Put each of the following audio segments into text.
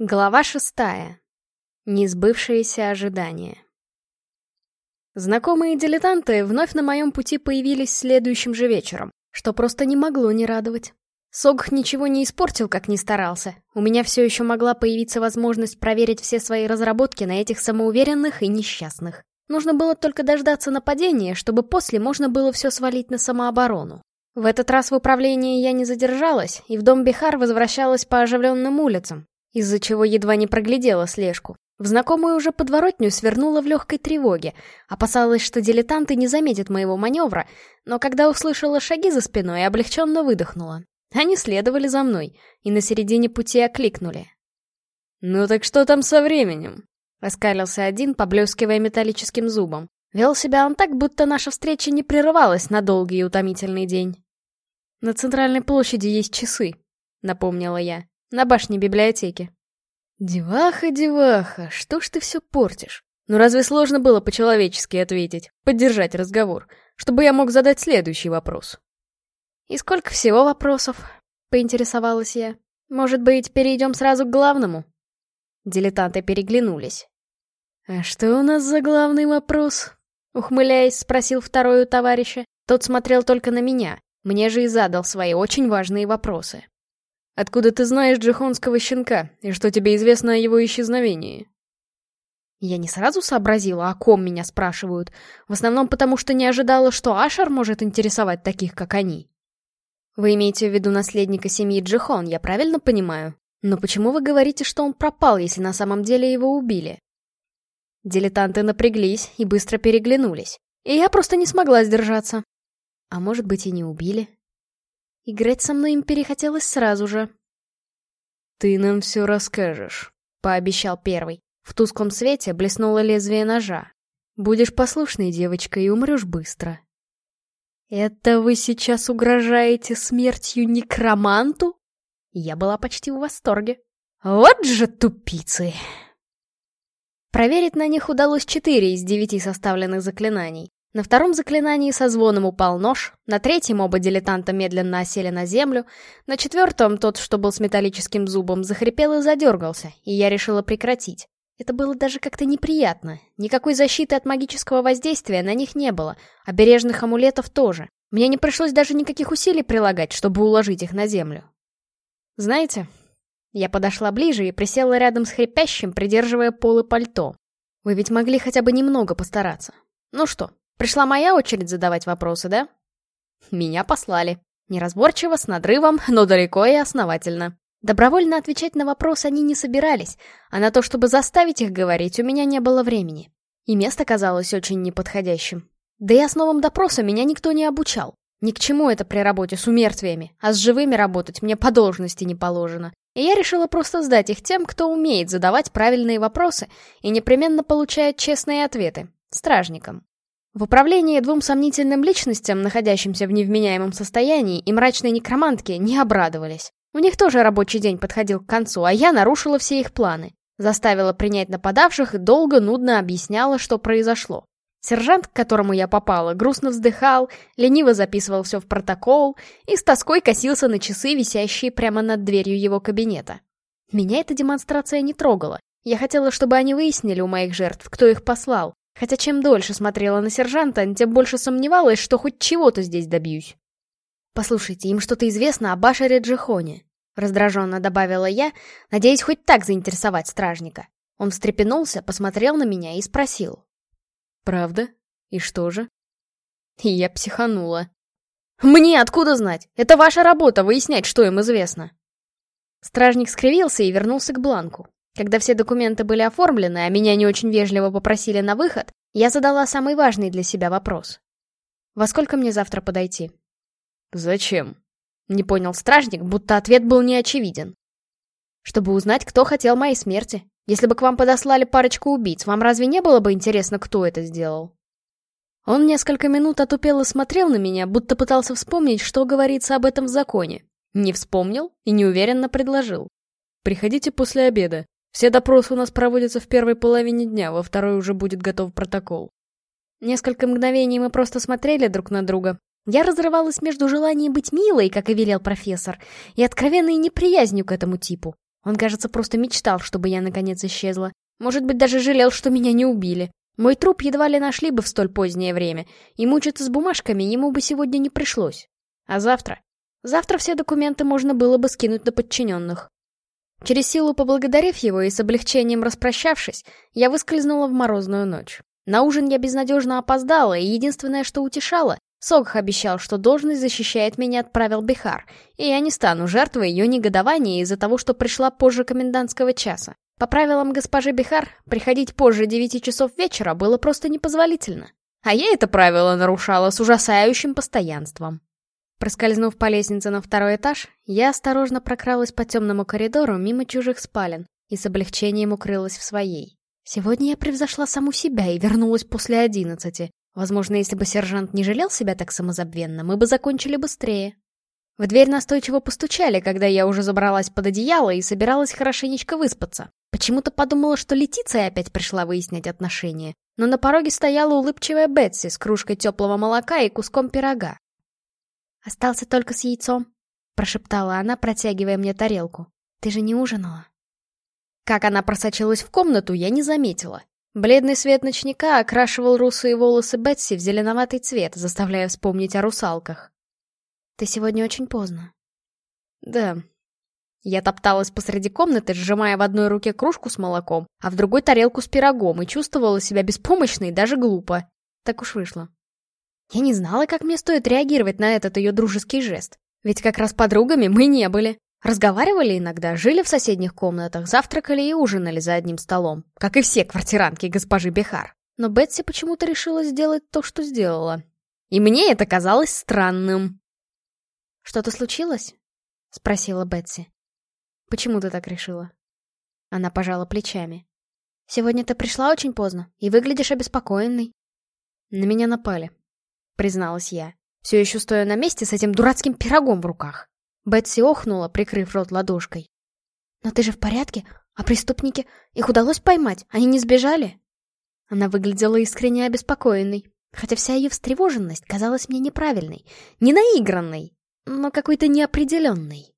Глава шестая. Несбывшиеся ожидания. Знакомые дилетанты вновь на моем пути появились следующим же вечером, что просто не могло не радовать. Согх ничего не испортил, как ни старался. У меня все еще могла появиться возможность проверить все свои разработки на этих самоуверенных и несчастных. Нужно было только дождаться нападения, чтобы после можно было все свалить на самооборону. В этот раз в управлении я не задержалась, и в дом Бихар возвращалась по оживленным улицам, из-за чего едва не проглядела слежку. В знакомую уже подворотню свернула в легкой тревоге, опасалась, что дилетанты не заметят моего маневра, но когда услышала шаги за спиной, облегченно выдохнула. Они следовали за мной, и на середине пути окликнули. «Ну так что там со временем?» — оскалился один, поблескивая металлическим зубом. Вел себя он так, будто наша встреча не прерывалась на долгий и утомительный день. «На центральной площади есть часы», — напомнила я. На башне библиотеки. «Деваха, деваха, что ж ты все портишь? Ну разве сложно было по-человечески ответить, поддержать разговор, чтобы я мог задать следующий вопрос?» «И сколько всего вопросов?» — поинтересовалась я. «Может быть, перейдем сразу к главному?» Дилетанты переглянулись. «А что у нас за главный вопрос?» Ухмыляясь, спросил второй у товарища. Тот смотрел только на меня. Мне же и задал свои очень важные вопросы. Откуда ты знаешь джихонского щенка, и что тебе известно о его исчезновении?» Я не сразу сообразила, о ком меня спрашивают, в основном потому, что не ожидала, что Ашар может интересовать таких, как они. Вы имеете в виду наследника семьи Джихон, я правильно понимаю? Но почему вы говорите, что он пропал, если на самом деле его убили? Дилетанты напряглись и быстро переглянулись, и я просто не смогла сдержаться. А может быть и не убили? Играть со мной им перехотелось сразу же. «Ты нам все расскажешь», — пообещал первый. В тусклом свете блеснуло лезвие ножа. «Будешь послушной девочкой и умрешь быстро». «Это вы сейчас угрожаете смертью некроманту?» Я была почти в восторге. «Вот же тупицы!» Проверить на них удалось четыре из девяти составленных заклинаний. На втором заклинании со звоном упал нож, на третьем оба дилетанта медленно осели на землю, на четвертом тот, что был с металлическим зубом, захрипел и задергался, и я решила прекратить. Это было даже как-то неприятно. Никакой защиты от магического воздействия на них не было, а бережных амулетов тоже. Мне не пришлось даже никаких усилий прилагать, чтобы уложить их на землю. Знаете, я подошла ближе и присела рядом с хрипящим, придерживая полы пальто. Вы ведь могли хотя бы немного постараться. Ну что, Пришла моя очередь задавать вопросы, да? Меня послали. Неразборчиво, с надрывом, но далеко и основательно. Добровольно отвечать на вопросы они не собирались, а на то, чтобы заставить их говорить, у меня не было времени. И место казалось очень неподходящим. Да и основам допроса меня никто не обучал. Ни к чему это при работе с умертвиями, а с живыми работать мне по должности не положено. И я решила просто сдать их тем, кто умеет задавать правильные вопросы и непременно получает честные ответы — стражникам. В управлении двум сомнительным личностям, находящимся в невменяемом состоянии, и мрачной некромантке не обрадовались. У них тоже рабочий день подходил к концу, а я нарушила все их планы. Заставила принять нападавших и долго, нудно объясняла, что произошло. Сержант, к которому я попала, грустно вздыхал, лениво записывал все в протокол и с тоской косился на часы, висящие прямо над дверью его кабинета. Меня эта демонстрация не трогала. Я хотела, чтобы они выяснили у моих жертв, кто их послал, Хотя чем дольше смотрела на сержанта, тем больше сомневалась, что хоть чего-то здесь добьюсь. «Послушайте, им что-то известно о Башаре Джихоне», — раздраженно добавила я, надеясь хоть так заинтересовать стражника. Он встрепенулся, посмотрел на меня и спросил. «Правда? И что же?» И я психанула. «Мне откуда знать? Это ваша работа — выяснять, что им известно». Стражник скривился и вернулся к бланку. Когда все документы были оформлены, а меня не очень вежливо попросили на выход, я задала самый важный для себя вопрос. «Во сколько мне завтра подойти?» «Зачем?» — не понял стражник, будто ответ был неочевиден. «Чтобы узнать, кто хотел моей смерти. Если бы к вам подослали парочку убийц, вам разве не было бы интересно, кто это сделал?» Он несколько минут отупело смотрел на меня, будто пытался вспомнить, что говорится об этом в законе. Не вспомнил и неуверенно предложил. «Приходите после обеда. Все допросы у нас проводятся в первой половине дня, во второй уже будет готов протокол. Несколько мгновений мы просто смотрели друг на друга. Я разрывалась между желанием быть милой, как и велел профессор, и откровенной неприязнью к этому типу. Он, кажется, просто мечтал, чтобы я наконец исчезла. Может быть, даже жалел, что меня не убили. Мой труп едва ли нашли бы в столь позднее время, и мучиться с бумажками ему бы сегодня не пришлось. А завтра? Завтра все документы можно было бы скинуть на подчиненных. Через силу поблагодарив его и с облегчением распрощавшись, я выскользнула в морозную ночь. На ужин я безнадежно опоздала, и единственное, что утешало, Согх обещал, что должность защищает меня от правил Бихар, и я не стану жертвой ее негодования из-за того, что пришла позже комендантского часа. По правилам госпожи Бихар, приходить позже девяти часов вечера было просто непозволительно. А я это правило нарушала с ужасающим постоянством. Проскользнув по лестнице на второй этаж, я осторожно прокралась по темному коридору мимо чужих спален и с облегчением укрылась в своей. Сегодня я превзошла саму себя и вернулась после одиннадцати. Возможно, если бы сержант не жалел себя так самозабвенно, мы бы закончили быстрее. В дверь настойчиво постучали, когда я уже забралась под одеяло и собиралась хорошенечко выспаться. Почему-то подумала, что Летиция опять пришла выяснять отношения. Но на пороге стояла улыбчивая Бетси с кружкой теплого молока и куском пирога. «Остался только с яйцом», — прошептала она, протягивая мне тарелку. «Ты же не ужинала?» Как она просочилась в комнату, я не заметила. Бледный свет ночника окрашивал русые волосы Бетси в зеленоватый цвет, заставляя вспомнить о русалках. «Ты сегодня очень поздно». «Да». Я топталась посреди комнаты, сжимая в одной руке кружку с молоком, а в другой тарелку с пирогом, и чувствовала себя беспомощной и даже глупо. Так уж вышло. Я не знала, как мне стоит реагировать на этот ее дружеский жест. Ведь как раз подругами мы не были. Разговаривали иногда, жили в соседних комнатах, завтракали и ужинали за одним столом, как и все квартиранки госпожи Бехар. Но Бетси почему-то решила сделать то, что сделала. И мне это казалось странным. «Что-то случилось?» — спросила Бетси. «Почему ты так решила?» Она пожала плечами. «Сегодня ты пришла очень поздно и выглядишь обеспокоенной». «На меня напали», — призналась я, все еще стоя на месте с этим дурацким пирогом в руках. Бетси охнула, прикрыв рот ладошкой. «Но ты же в порядке? А преступники? Их удалось поймать? Они не сбежали?» Она выглядела искренне обеспокоенной, хотя вся ее встревоженность казалась мне неправильной, не наигранной, но какой-то неопределенной.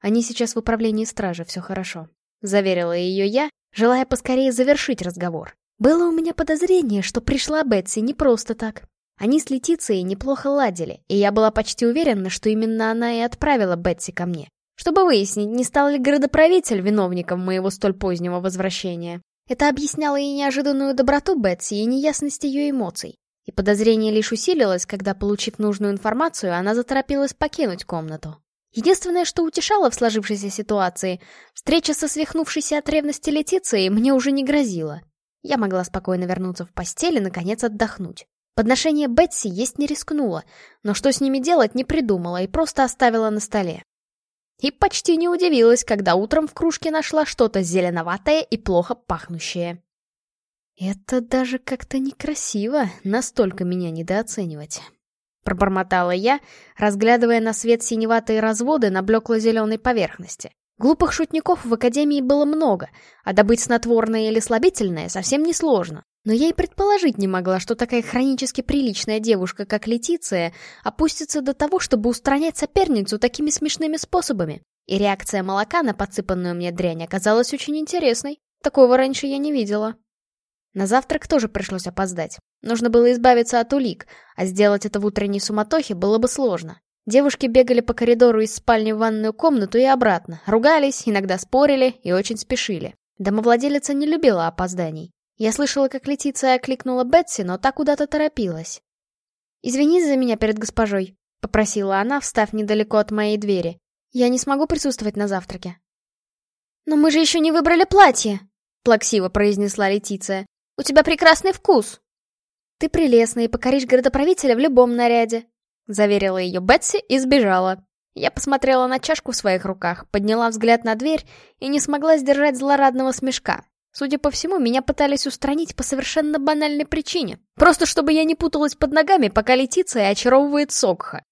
«Они сейчас в управлении стражи, все хорошо», — заверила ее я, желая поскорее завершить разговор. Было у меня подозрение, что пришла Бетси не просто так. Они с Летицией неплохо ладили, и я была почти уверена, что именно она и отправила Бетси ко мне, чтобы выяснить, не стал ли городоправитель виновником моего столь позднего возвращения. Это объясняло и неожиданную доброту Бетси, и неясность ее эмоций. И подозрение лишь усилилось, когда, получив нужную информацию, она заторопилась покинуть комнату. Единственное, что утешало в сложившейся ситуации, встреча со свихнувшейся от ревности Летицией мне уже не грозила. Я могла спокойно вернуться в постель и, наконец, отдохнуть. Подношение Бетси есть не рискнула, но что с ними делать не придумала и просто оставила на столе. И почти не удивилась, когда утром в кружке нашла что-то зеленоватое и плохо пахнущее. «Это даже как-то некрасиво, настолько меня недооценивать», — пробормотала я, разглядывая на свет синеватые разводы на блекло-зеленой поверхности. Глупых шутников в Академии было много, а добыть снотворное или слабительное совсем несложно. Но я и предположить не могла, что такая хронически приличная девушка, как Летиция, опустится до того, чтобы устранять соперницу такими смешными способами. И реакция молока на подсыпанную мне дрянь оказалась очень интересной. Такого раньше я не видела. На завтрак тоже пришлось опоздать. Нужно было избавиться от улик, а сделать это в утренней суматохе было бы сложно. Девушки бегали по коридору из спальни в ванную комнату и обратно, ругались, иногда спорили и очень спешили. Домовладелица не любила опозданий. Я слышала, как Летиция окликнула Бетси, но та куда-то торопилась. «Извинись за меня перед госпожой», — попросила она, встав недалеко от моей двери. «Я не смогу присутствовать на завтраке». «Но мы же еще не выбрали платье», — плаксиво произнесла Летиция. «У тебя прекрасный вкус». «Ты прелестна и покоришь городоправителя в любом наряде», — заверила ее Бетси и сбежала. Я посмотрела на чашку в своих руках, подняла взгляд на дверь и не смогла сдержать злорадного смешка. Судя по всему, меня пытались устранить по совершенно банальной причине. Просто чтобы я не путалась под ногами, пока Летиция очаровывает Сокха.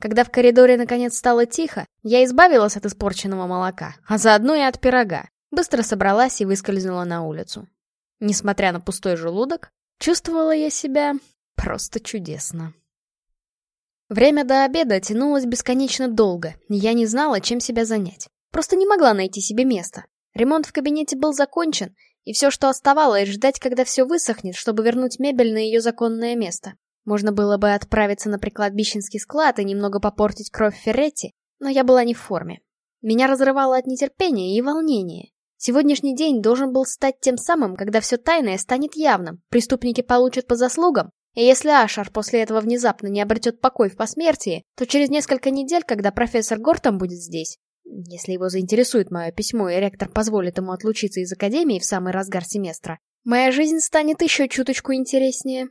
Когда в коридоре наконец стало тихо, я избавилась от испорченного молока, а заодно и от пирога. Быстро собралась и выскользнула на улицу. Несмотря на пустой желудок, чувствовала я себя просто чудесно. Время до обеда тянулось бесконечно долго, и я не знала, чем себя занять. Просто не могла найти себе места. Ремонт в кабинете был закончен, и все, что оставалось, ждать, когда все высохнет, чтобы вернуть мебель на ее законное место. Можно было бы отправиться на прикладбищенский склад и немного попортить кровь Ферретти, но я была не в форме. Меня разрывало от нетерпения и волнения. Сегодняшний день должен был стать тем самым, когда все тайное станет явным, преступники получат по заслугам, и если Ашар после этого внезапно не обретет покой в посмертии, то через несколько недель, когда профессор Гортом будет здесь, если его заинтересует мое письмо и ректор позволит ему отлучиться из академии в самый разгар семестра, моя жизнь станет еще чуточку интереснее.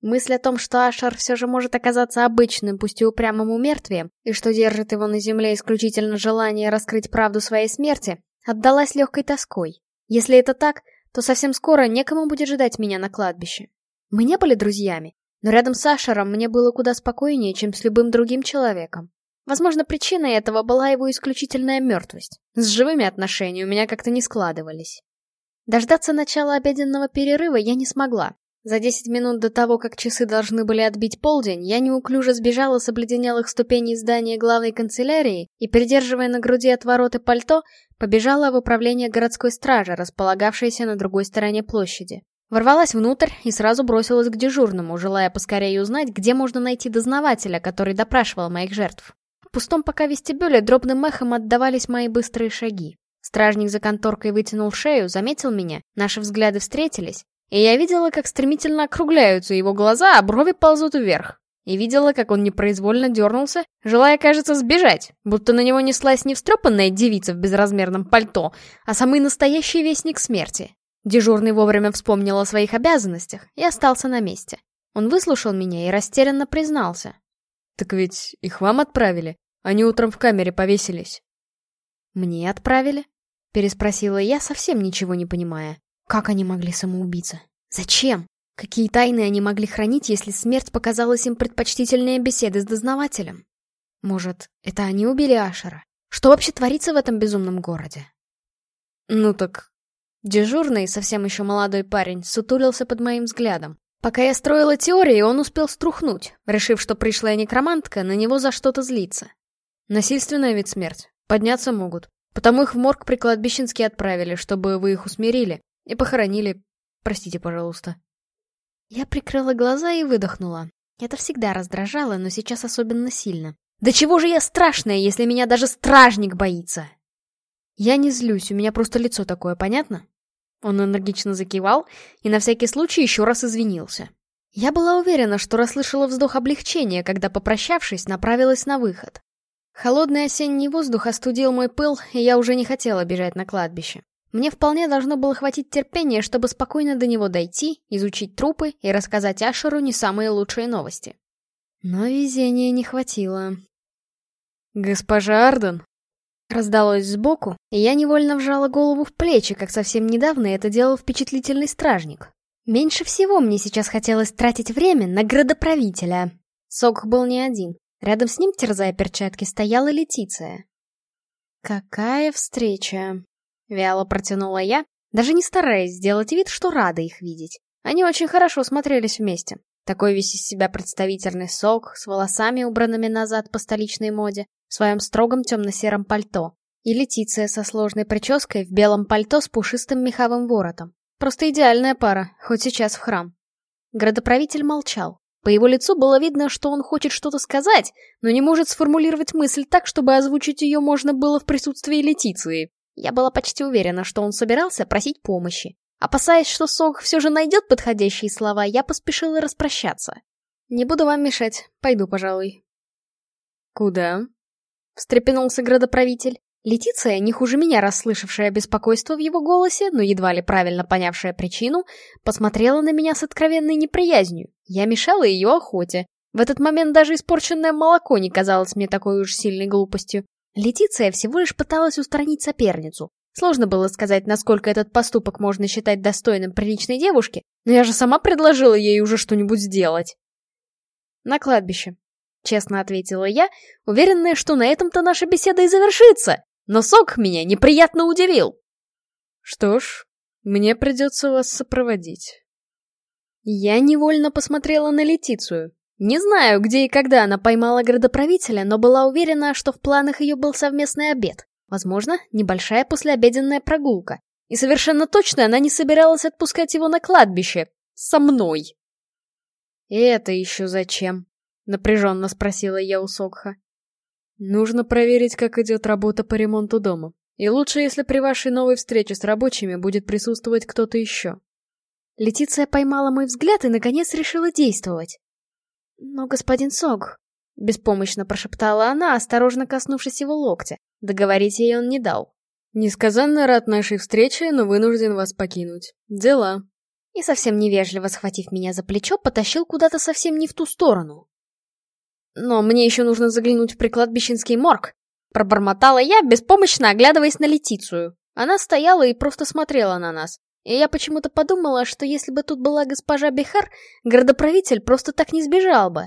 Мысль о том, что Ашар все же может оказаться обычным, пусть и упрямым умертвием, и что держит его на земле исключительно желание раскрыть правду своей смерти, отдалась легкой тоской. Если это так, то совсем скоро некому будет ждать меня на кладбище. Мы не были друзьями, но рядом с Ашером мне было куда спокойнее, чем с любым другим человеком. Возможно, причиной этого была его исключительная мертвость. С живыми отношения у меня как-то не складывались. Дождаться начала обеденного перерыва я не смогла, за десять минут до того, как часы должны были отбить полдень, я неуклюже сбежала с обледенелых ступеней здания главной канцелярии и, придерживая на груди отвороты пальто, побежала в управление городской стражи, располагавшейся на другой стороне площади. Ворвалась внутрь и сразу бросилась к дежурному, желая поскорее узнать, где можно найти дознавателя, который допрашивал моих жертв. Пустом пока вестибюле дробным эхом отдавались мои быстрые шаги. Стражник за конторкой вытянул шею, заметил меня, наши взгляды встретились, и я видела, как стремительно округляются его глаза, а брови ползут вверх. И видела, как он непроизвольно дернулся, желая, кажется, сбежать, будто на него неслась не встрепанная девица в безразмерном пальто, а самый настоящий вестник смерти. Дежурный вовремя вспомнил о своих обязанностях и остался на месте. Он выслушал меня и растерянно признался. «Так ведь их вам отправили? Они утром в камере повесились». «Мне отправили?» — переспросила я, совсем ничего не понимая. Как они могли самоубиться? Зачем? Какие тайны они могли хранить, если смерть показалась им предпочтительнее беседы с дознавателем? Может, это они убили Ашера? Что вообще творится в этом безумном городе? Ну так... Дежурный, совсем еще молодой парень, сутулился под моим взглядом. Пока я строила теории, он успел струхнуть, решив, что пришлая некромантка на него за что-то злится. Насильственная ведь смерть. Подняться могут. Потому их в морг прикладбищенский отправили, чтобы вы их усмирили. И похоронили. Простите, пожалуйста. Я прикрыла глаза и выдохнула. Это всегда раздражало, но сейчас особенно сильно. Да чего же я страшная, если меня даже стражник боится? Я не злюсь, у меня просто лицо такое, понятно? Он энергично закивал и на всякий случай еще раз извинился. Я была уверена, что расслышала вздох облегчения, когда, попрощавшись, направилась на выход. Холодный осенний воздух остудил мой пыл, и я уже не хотела бежать на кладбище. Мне вполне должно было хватить терпения, чтобы спокойно до него дойти, изучить трупы и рассказать Ашеру не самые лучшие новости. Но везения не хватило. «Госпожа Арден!» Раздалось сбоку, и я невольно вжала голову в плечи, как совсем недавно это делал впечатлительный стражник. Меньше всего мне сейчас хотелось тратить время на градоправителя. Сок был не один. Рядом с ним, терзая перчатки, стояла Летиция. Какая встреча! Вяло протянула я, даже не стараясь сделать вид, что рада их видеть. Они очень хорошо смотрелись вместе. Такой весь из себя представительный сок, с волосами, убранными назад по столичной моде, в своем строгом темно-сером пальто. И Летиция со сложной прической в белом пальто с пушистым меховым воротом. Просто идеальная пара, хоть сейчас в храм. Градоправитель молчал. По его лицу было видно, что он хочет что-то сказать, но не может сформулировать мысль так, чтобы озвучить ее можно было в присутствии Летиции. Я была почти уверена, что он собирался просить помощи. Опасаясь, что Сок все же найдет подходящие слова, я поспешила распрощаться. «Не буду вам мешать, пойду, пожалуй». «Куда?» — встрепенулся градоправитель. Летиция, не хуже меня расслышавшая беспокойство в его голосе, но едва ли правильно понявшая причину, посмотрела на меня с откровенной неприязнью. Я мешала ее охоте. В этот момент даже испорченное молоко не казалось мне такой уж сильной глупостью. Летиция всего лишь пыталась устранить соперницу. Сложно было сказать, насколько этот поступок можно считать достойным приличной девушки, но я же сама предложила ей уже что-нибудь сделать. На кладбище. Честно ответила я, уверенная, что на этом-то наша беседа и завершится. Но сок меня неприятно удивил. Что ж, мне придется вас сопроводить. Я невольно посмотрела на Летицию. Не знаю, где и когда она поймала градоправителя, но была уверена, что в планах ее был совместный обед. Возможно, небольшая послеобеденная прогулка. И совершенно точно она не собиралась отпускать его на кладбище. Со мной. «И это еще зачем?» — напряженно спросила я у Сокха. «Нужно проверить, как идет работа по ремонту дома. И лучше, если при вашей новой встрече с рабочими будет присутствовать кто-то еще». Летиция поймала мой взгляд и, наконец, решила действовать. «Но, господин Сог...» — беспомощно прошептала она, осторожно коснувшись его локтя. Договорить ей он не дал. «Несказанно рад нашей встрече, но вынужден вас покинуть. Дела». И совсем невежливо схватив меня за плечо, потащил куда-то совсем не в ту сторону. «Но мне еще нужно заглянуть в прикладбищенский морг», — пробормотала я, беспомощно оглядываясь на Летицию. Она стояла и просто смотрела на нас. И я почему-то подумала, что если бы тут была госпожа Бихар, городоправитель просто так не сбежал бы.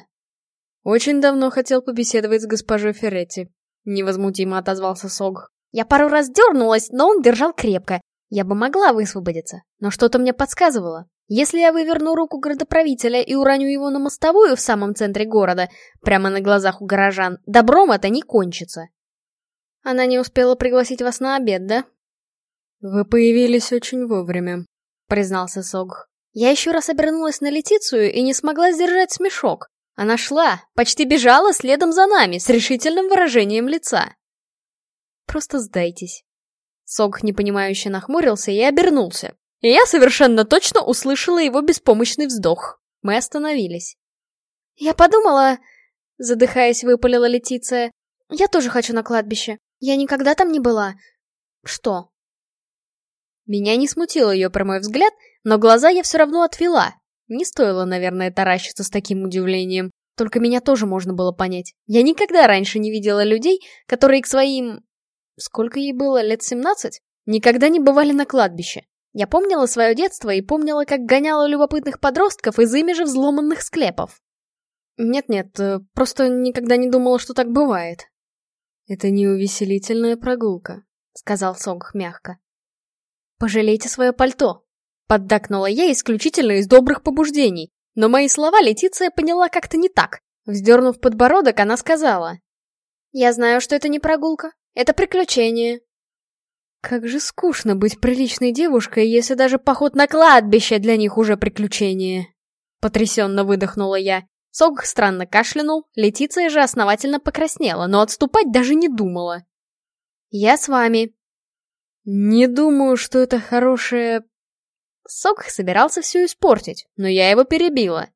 «Очень давно хотел побеседовать с госпожой Ферретти», — невозмутимо отозвался Сог. Я пару раз дернулась, но он держал крепко. Я бы могла высвободиться, но что-то мне подсказывало. Если я выверну руку городоправителя и уроню его на мостовую в самом центре города, прямо на глазах у горожан, добром это не кончится. Она не успела пригласить вас на обед, да? Вы появились очень вовремя, признался Сог. Я еще раз обернулась на Летицию и не смогла сдержать смешок. Она шла, почти бежала следом за нами, с решительным выражением лица. Просто сдайтесь. Сог непонимающе нахмурился и обернулся. И я совершенно точно услышала его беспомощный вздох. Мы остановились. «Я подумала...» — задыхаясь, выпалила Летиция. «Я тоже хочу на кладбище. Я никогда там не была. Что?» Меня не смутил ее прямой взгляд, но глаза я все равно отвела. Не стоило, наверное, таращиться с таким удивлением. Только меня тоже можно было понять. Я никогда раньше не видела людей, которые к своим... Сколько ей было, лет семнадцать? Никогда не бывали на кладбище. Я помнила свое детство и помнила, как гоняла любопытных подростков из ими же взломанных склепов. Нет-нет, э, просто никогда не думала, что так бывает. Это не увеселительная прогулка, сказал Сонг мягко. Пожалейте свое пальто. Поддакнула я исключительно из добрых побуждений, но мои слова Летиция поняла как-то не так. Вздернув подбородок, она сказала. «Я знаю, что это не прогулка. Это приключение. Как же скучно быть приличной девушкой, если даже поход на кладбище для них уже приключение. Потрясенно выдохнула я. Сог странно кашлянул, Летиция же основательно покраснела, но отступать даже не думала. «Я с вами». «Не думаю, что это хорошее...» Сок собирался все испортить, но я его перебила.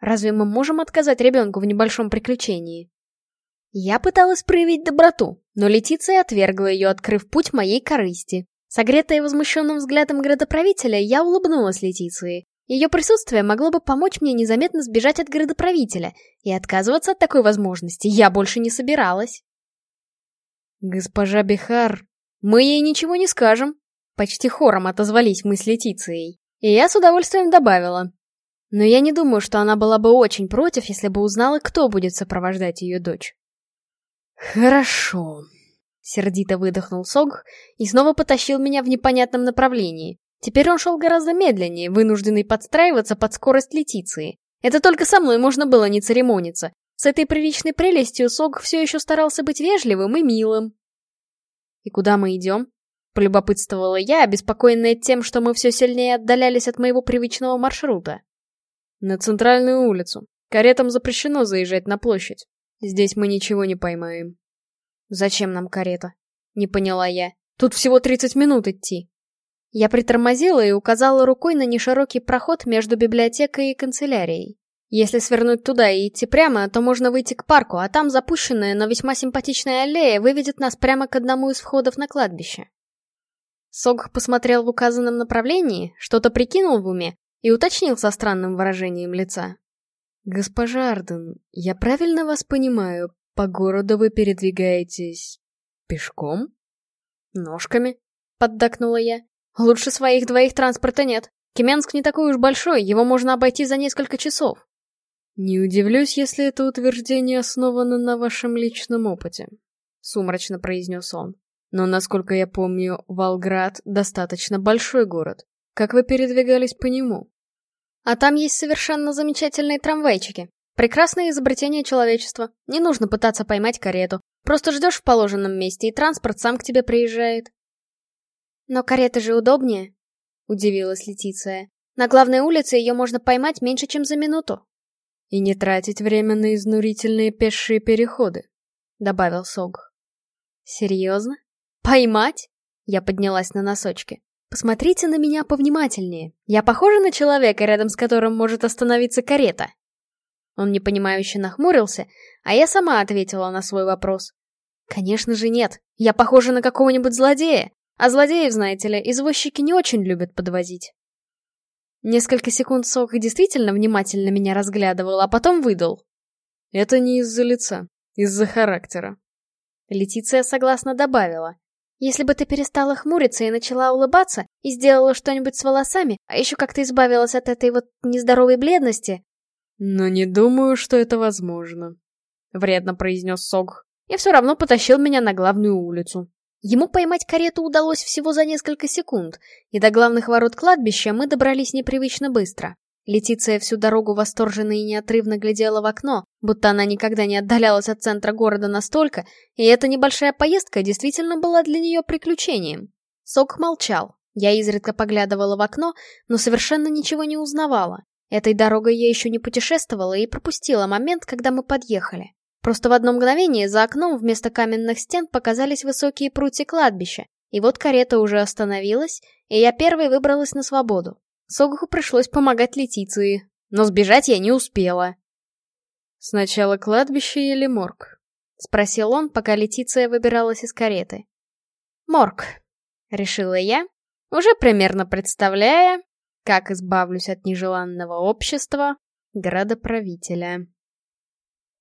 Разве мы можем отказать ребенку в небольшом приключении? Я пыталась проявить доброту, но Летиция отвергла ее, открыв путь моей корысти. Согретая возмущенным взглядом градоправителя, я улыбнулась Летиции. Ее присутствие могло бы помочь мне незаметно сбежать от градоправителя, и отказываться от такой возможности я больше не собиралась. «Госпожа Бихар, мы ей ничего не скажем», — почти хором отозвались мы с Летицией. И я с удовольствием добавила. Но я не думаю, что она была бы очень против, если бы узнала, кто будет сопровождать ее дочь. «Хорошо», — сердито выдохнул Сог и снова потащил меня в непонятном направлении. Теперь он шел гораздо медленнее, вынужденный подстраиваться под скорость Летиции. Это только со мной можно было не церемониться. С этой приличной прелестью Сог все еще старался быть вежливым и милым. «И куда мы идем?» — полюбопытствовала я, обеспокоенная тем, что мы все сильнее отдалялись от моего привычного маршрута. «На центральную улицу. Каретам запрещено заезжать на площадь. Здесь мы ничего не поймаем. Зачем нам карета? Не поняла я. Тут всего 30 минут идти. Я притормозила и указала рукой на неширокий проход между библиотекой и канцелярией. Если свернуть туда и идти прямо, то можно выйти к парку, а там запущенная, но весьма симпатичная аллея выведет нас прямо к одному из входов на кладбище. Сог посмотрел в указанном направлении, что-то прикинул в уме и уточнил со странным выражением лица. «Госпожа Арден, я правильно вас понимаю, по городу вы передвигаетесь... пешком?» «Ножками», — поддакнула я. «Лучше своих двоих транспорта нет. Кеменск не такой уж большой, его можно обойти за несколько часов». «Не удивлюсь, если это утверждение основано на вашем личном опыте», — сумрачно произнес он. «Но, насколько я помню, Волград — достаточно большой город. Как вы передвигались по нему?» А там есть совершенно замечательные трамвайчики. Прекрасное изобретение человечества. Не нужно пытаться поймать карету. Просто ждешь в положенном месте, и транспорт сам к тебе приезжает. Но карета же удобнее, удивилась Летиция. На главной улице ее можно поймать меньше, чем за минуту. И не тратить время на изнурительные пешие переходы, добавил Сог. Серьезно? Поймать? Я поднялась на носочки. Посмотрите на меня повнимательнее. Я похожа на человека, рядом с которым может остановиться карета? Он непонимающе нахмурился, а я сама ответила на свой вопрос. Конечно же нет. Я похожа на какого-нибудь злодея. А злодеев, знаете ли, извозчики не очень любят подвозить. Несколько секунд Сок действительно внимательно меня разглядывал, а потом выдал. Это не из-за лица, из-за характера. Летиция согласно добавила. Если бы ты перестала хмуриться и начала улыбаться, и сделала что-нибудь с волосами, а еще как-то избавилась от этой вот нездоровой бледности, «Но не думаю, что это возможно», — вредно произнес Сог. И все равно потащил меня на главную улицу. Ему поймать карету удалось всего за несколько секунд, и до главных ворот кладбища мы добрались непривычно быстро. Летиция всю дорогу восторженно и неотрывно глядела в окно, будто она никогда не отдалялась от центра города настолько, и эта небольшая поездка действительно была для нее приключением. Сок молчал. Я изредка поглядывала в окно, но совершенно ничего не узнавала. Этой дорогой я еще не путешествовала и пропустила момент, когда мы подъехали. Просто в одно мгновение за окном вместо каменных стен показались высокие прутья кладбища, и вот карета уже остановилась, и я первой выбралась на свободу. Согуху пришлось помогать Летиции, но сбежать я не успела. «Сначала кладбище или морг?» — спросил он, пока Летиция выбиралась из кареты. «Морг», — решила я, уже примерно представляя, как избавлюсь от нежеланного общества градоправителя.